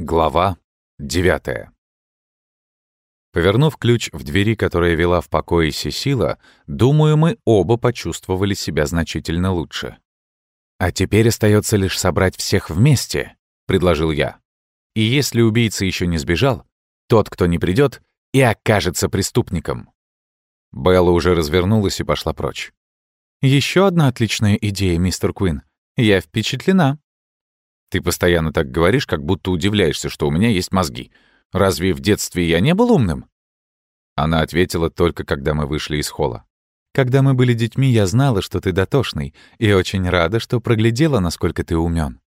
Глава 9 Повернув ключ в двери, которая вела в покое Сесила, думаю, мы оба почувствовали себя значительно лучше. «А теперь остается лишь собрать всех вместе», — предложил я. «И если убийца еще не сбежал, тот, кто не придет, и окажется преступником». Белла уже развернулась и пошла прочь. Еще одна отличная идея, мистер Куин. Я впечатлена. Ты постоянно так говоришь, как будто удивляешься, что у меня есть мозги. Разве в детстве я не был умным?» Она ответила только, когда мы вышли из холла. «Когда мы были детьми, я знала, что ты дотошный, и очень рада, что проглядела, насколько ты умен.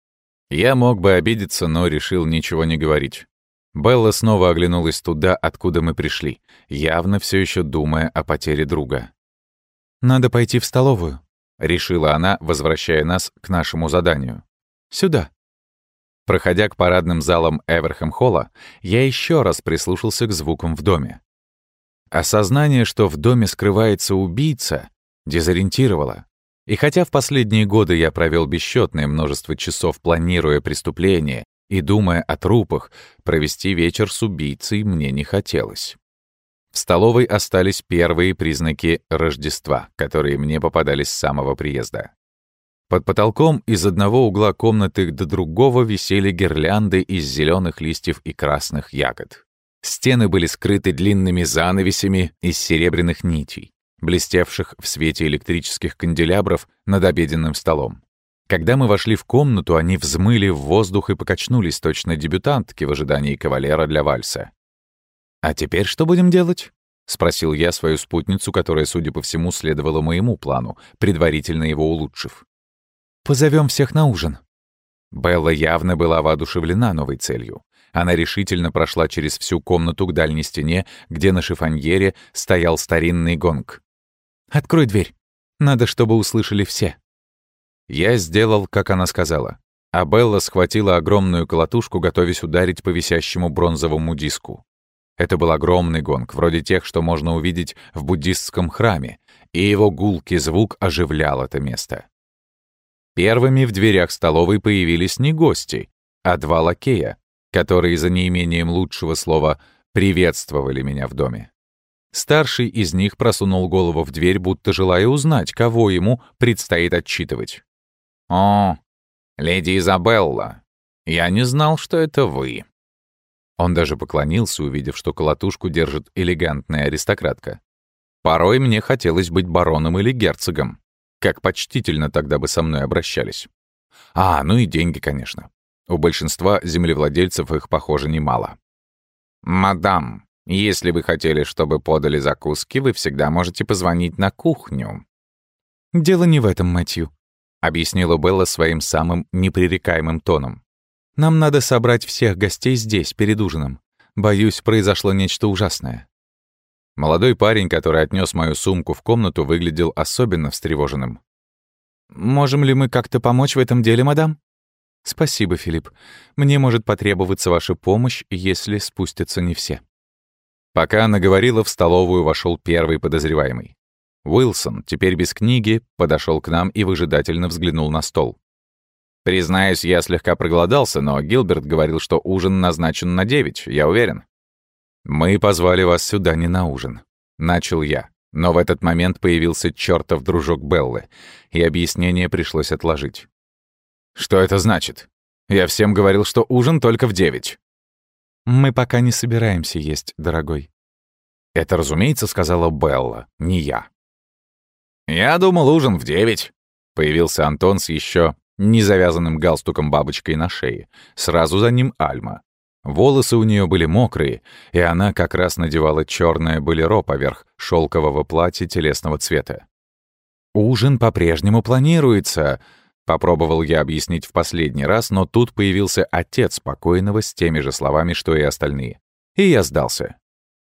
Я мог бы обидеться, но решил ничего не говорить. Белла снова оглянулась туда, откуда мы пришли, явно все еще думая о потере друга. «Надо пойти в столовую», — решила она, возвращая нас к нашему заданию. «Сюда». Проходя к парадным залам Эверхэм-холла, я еще раз прислушался к звукам в доме. Осознание, что в доме скрывается убийца, дезориентировало. И хотя в последние годы я провел бесчетное множество часов, планируя преступление и думая о трупах, провести вечер с убийцей мне не хотелось. В столовой остались первые признаки Рождества, которые мне попадались с самого приезда. Под потолком из одного угла комнаты до другого висели гирлянды из зеленых листьев и красных ягод. Стены были скрыты длинными занавесями из серебряных нитей, блестевших в свете электрических канделябров над обеденным столом. Когда мы вошли в комнату, они взмыли в воздух и покачнулись точно дебютантки в ожидании кавалера для вальса. «А теперь что будем делать?» — спросил я свою спутницу, которая, судя по всему, следовала моему плану, предварительно его улучшив. Позовем всех на ужин». Белла явно была воодушевлена новой целью. Она решительно прошла через всю комнату к дальней стене, где на шифоньере стоял старинный гонг. «Открой дверь. Надо, чтобы услышали все». Я сделал, как она сказала. А Белла схватила огромную колотушку, готовясь ударить по висящему бронзовому диску. Это был огромный гонг, вроде тех, что можно увидеть в буддистском храме, и его гулкий звук оживлял это место. Первыми в дверях столовой появились не гости, а два лакея, которые за неимением лучшего слова приветствовали меня в доме. Старший из них просунул голову в дверь, будто желая узнать, кого ему предстоит отчитывать. «О, леди Изабелла, я не знал, что это вы». Он даже поклонился, увидев, что колотушку держит элегантная аристократка. Порой мне хотелось быть бароном или герцогом. Как почтительно тогда бы со мной обращались. А, ну и деньги, конечно. У большинства землевладельцев их, похоже, немало. «Мадам, если вы хотели, чтобы подали закуски, вы всегда можете позвонить на кухню». «Дело не в этом, Мэтью», — объяснила Белла своим самым непререкаемым тоном. «Нам надо собрать всех гостей здесь, перед ужином. Боюсь, произошло нечто ужасное. Молодой парень, который отнес мою сумку в комнату, выглядел особенно встревоженным. «Можем ли мы как-то помочь в этом деле, мадам?» «Спасибо, Филипп. Мне может потребоваться ваша помощь, если спустятся не все». Пока она говорила, в столовую вошел первый подозреваемый. Уилсон, теперь без книги, подошел к нам и выжидательно взглянул на стол. «Признаюсь, я слегка проголодался, но Гилберт говорил, что ужин назначен на девять, я уверен». «Мы позвали вас сюда не на ужин», — начал я. Но в этот момент появился чертов дружок Беллы, и объяснение пришлось отложить. «Что это значит? Я всем говорил, что ужин только в девять». «Мы пока не собираемся есть, дорогой». Это, разумеется, сказала Белла, не я. «Я думал, ужин в девять», — появился Антон с еще незавязанным галстуком бабочкой на шее. Сразу за ним Альма. Волосы у нее были мокрые, и она как раз надевала черное болеро поверх шелкового платья телесного цвета. «Ужин по-прежнему планируется», — попробовал я объяснить в последний раз, но тут появился отец покойного с теми же словами, что и остальные. И я сдался.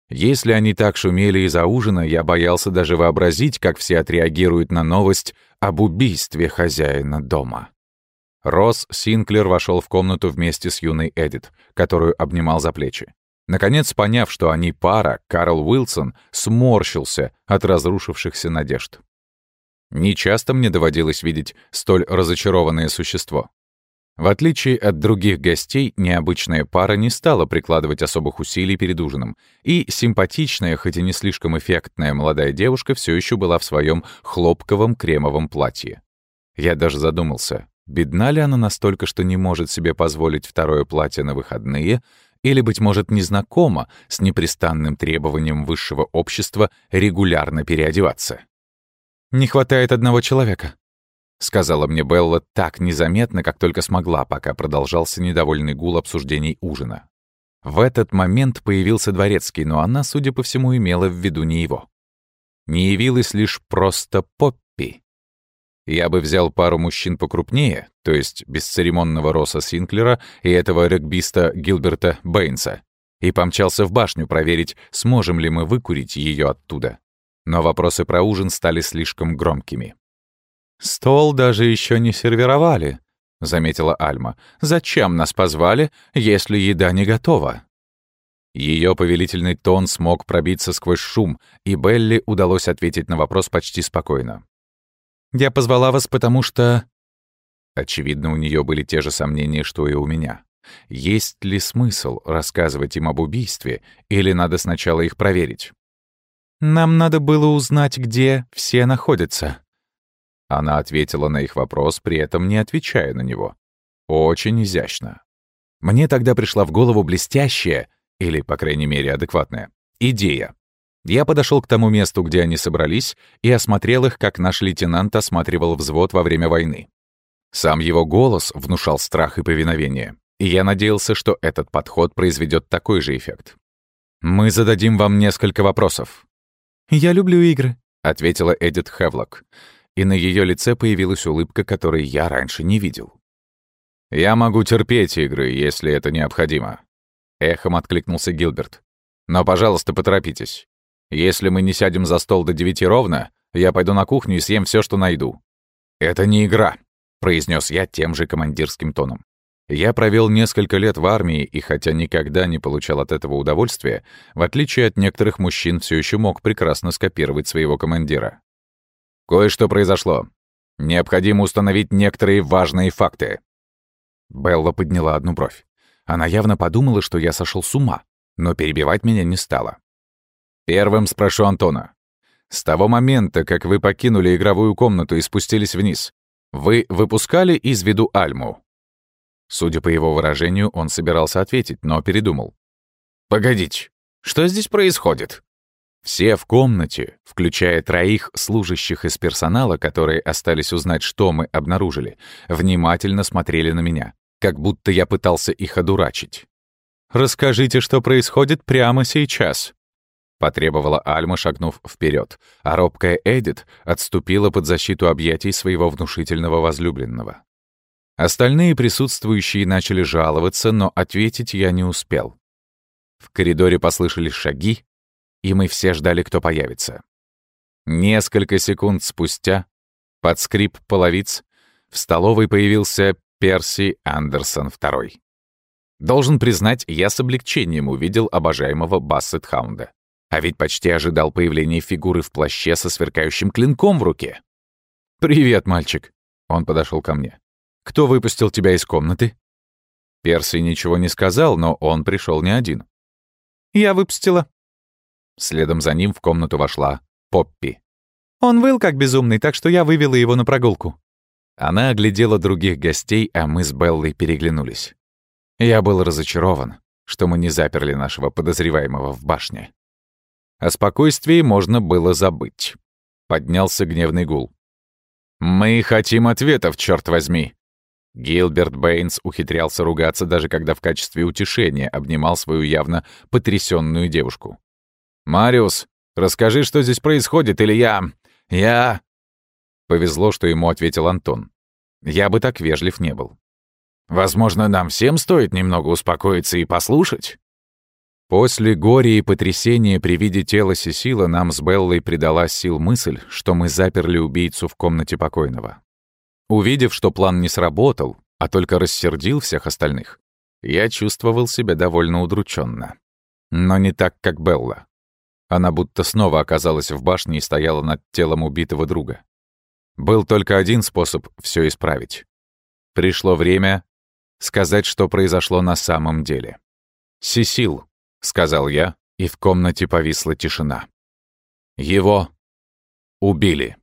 Если они так шумели из-за ужина, я боялся даже вообразить, как все отреагируют на новость об убийстве хозяина дома. Росс Синклер вошел в комнату вместе с юной Эдит, которую обнимал за плечи. Наконец, поняв, что они пара, Карл Уилсон сморщился от разрушившихся надежд. Нечасто мне доводилось видеть столь разочарованное существо. В отличие от других гостей, необычная пара не стала прикладывать особых усилий перед ужином, и симпатичная, хоть и не слишком эффектная молодая девушка все еще была в своем хлопковом кремовом платье. Я даже задумался, бедна ли она настолько, что не может себе позволить второе платье на выходные, или, быть может, незнакома с непрестанным требованием высшего общества регулярно переодеваться. «Не хватает одного человека», — сказала мне Белла так незаметно, как только смогла, пока продолжался недовольный гул обсуждений ужина. В этот момент появился дворецкий, но она, судя по всему, имела в виду не его. Не явилась лишь просто Поппи. Я бы взял пару мужчин покрупнее, то есть бесцеремонного Росса Синклера и этого регбиста Гилберта Бэйнса, и помчался в башню проверить, сможем ли мы выкурить ее оттуда. Но вопросы про ужин стали слишком громкими. «Стол даже еще не сервировали», — заметила Альма. «Зачем нас позвали, если еда не готова?» Ее повелительный тон смог пробиться сквозь шум, и Белли удалось ответить на вопрос почти спокойно. «Я позвала вас, потому что...» Очевидно, у нее были те же сомнения, что и у меня. Есть ли смысл рассказывать им об убийстве, или надо сначала их проверить? «Нам надо было узнать, где все находятся», она ответила на их вопрос, при этом не отвечая на него. Очень изящно. Мне тогда пришла в голову блестящая, или, по крайней мере, адекватная, идея. Я подошел к тому месту, где они собрались, и осмотрел их, как наш лейтенант осматривал взвод во время войны. Сам его голос внушал страх и повиновение, и я надеялся, что этот подход произведет такой же эффект. «Мы зададим вам несколько вопросов». «Я люблю игры», — ответила Эдит Хевлок и на ее лице появилась улыбка, которой я раньше не видел. «Я могу терпеть игры, если это необходимо», — эхом откликнулся Гилберт. «Но, пожалуйста, поторопитесь. Если мы не сядем за стол до девяти ровно, я пойду на кухню и съем все, что найду». «Это не игра», — произнес я тем же командирским тоном. Я провел несколько лет в армии, и хотя никогда не получал от этого удовольствия, в отличие от некоторых мужчин, все еще мог прекрасно скопировать своего командира. Кое-что произошло. Необходимо установить некоторые важные факты». Белла подняла одну бровь. Она явно подумала, что я сошел с ума, но перебивать меня не стала. «Первым спрошу Антона. С того момента, как вы покинули игровую комнату и спустились вниз, вы выпускали из виду Альму?» Судя по его выражению, он собирался ответить, но передумал. «Погодите, что здесь происходит?» Все в комнате, включая троих служащих из персонала, которые остались узнать, что мы обнаружили, внимательно смотрели на меня, как будто я пытался их одурачить. «Расскажите, что происходит прямо сейчас», — потребовала Альма, шагнув вперед, а робкая Эдит отступила под защиту объятий своего внушительного возлюбленного. Остальные присутствующие начали жаловаться, но ответить я не успел. В коридоре послышались шаги, и мы все ждали, кто появится. Несколько секунд спустя, под скрип половиц, в столовой появился Перси Андерсон II. Должен признать, я с облегчением увидел обожаемого Бассет-хаунда. А ведь почти ожидал появления фигуры в плаще со сверкающим клинком в руке. «Привет, мальчик!» Он подошел ко мне. «Кто выпустил тебя из комнаты?» Перси ничего не сказал, но он пришел не один. «Я выпустила», Следом за ним в комнату вошла Поппи. «Он выл как безумный, так что я вывела его на прогулку». Она оглядела других гостей, а мы с Беллой переглянулись. Я был разочарован, что мы не заперли нашего подозреваемого в башне. О спокойствии можно было забыть. Поднялся гневный гул. «Мы хотим ответов, черт возьми!» Гилберт Бэйнс ухитрялся ругаться, даже когда в качестве утешения обнимал свою явно потрясенную девушку. «Мариус, расскажи, что здесь происходит, или я... я...» Повезло, что ему ответил Антон. Я бы так вежлив не был. «Возможно, нам всем стоит немного успокоиться и послушать?» После горя и потрясения при виде тела Сесила нам с Беллой придала сил мысль, что мы заперли убийцу в комнате покойного. Увидев, что план не сработал, а только рассердил всех остальных, я чувствовал себя довольно удрученно. Но не так, как Белла. Она будто снова оказалась в башне и стояла над телом убитого друга. Был только один способ все исправить. Пришло время сказать, что произошло на самом деле. «Сесил», — сказал я, и в комнате повисла тишина. «Его убили».